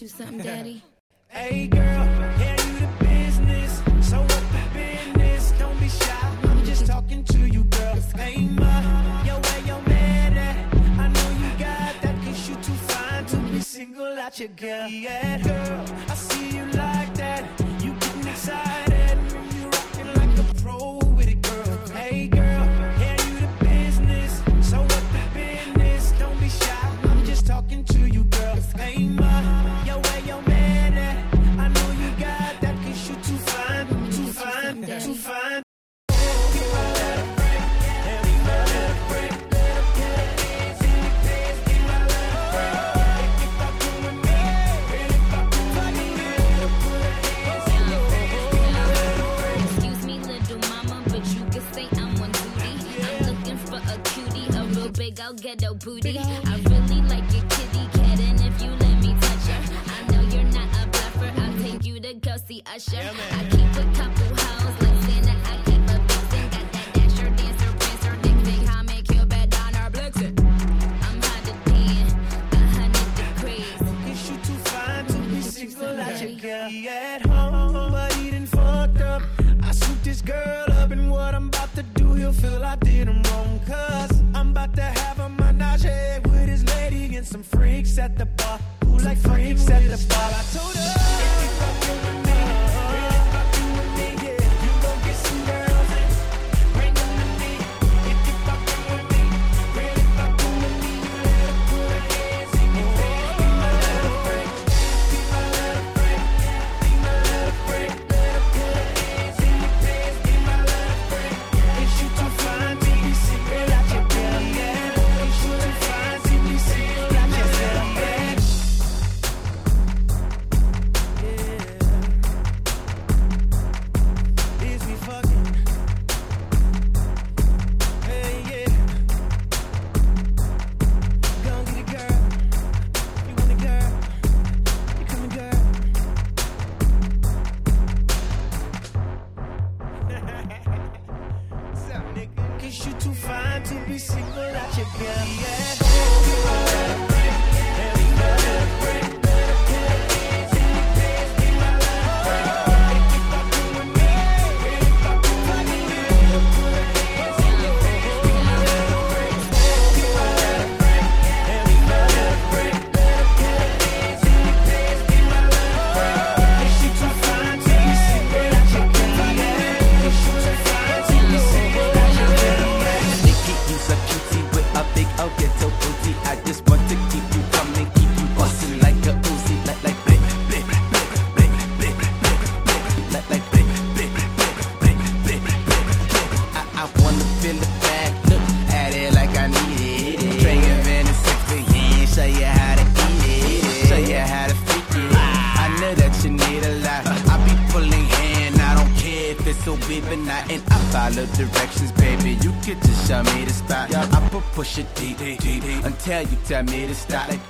you something, Daddy? Hey girl, yeah, you the business. So what the business? Don't be shy. I'm just talking to you, girl. Hey yo, where your man at? I know you got that, cause you too fine to be single out your girl. Yeah, girl, I see you like that. You getting excited. Talking to you, girl. Ma, a cutie, a real big old ghetto booty. I really like your kitty cat, and if you let me touch her, I know you're not a bluffer. I'll take you to go see Usher. I keep a couple your. He at home, but done fucked up. I swooped this girl up, and what I'm about to do, he'll feel I did him wrong. Cause I'm about to have a menage with his lady and some freaks at the bar. Who like freaks at the bar? I told her. Cause you too fine to be single out your girl. Yeah. So big or not, and I follow directions, baby. You could just show me the spot. I put push it deep, deep, deep, until you tell me to stop. Like,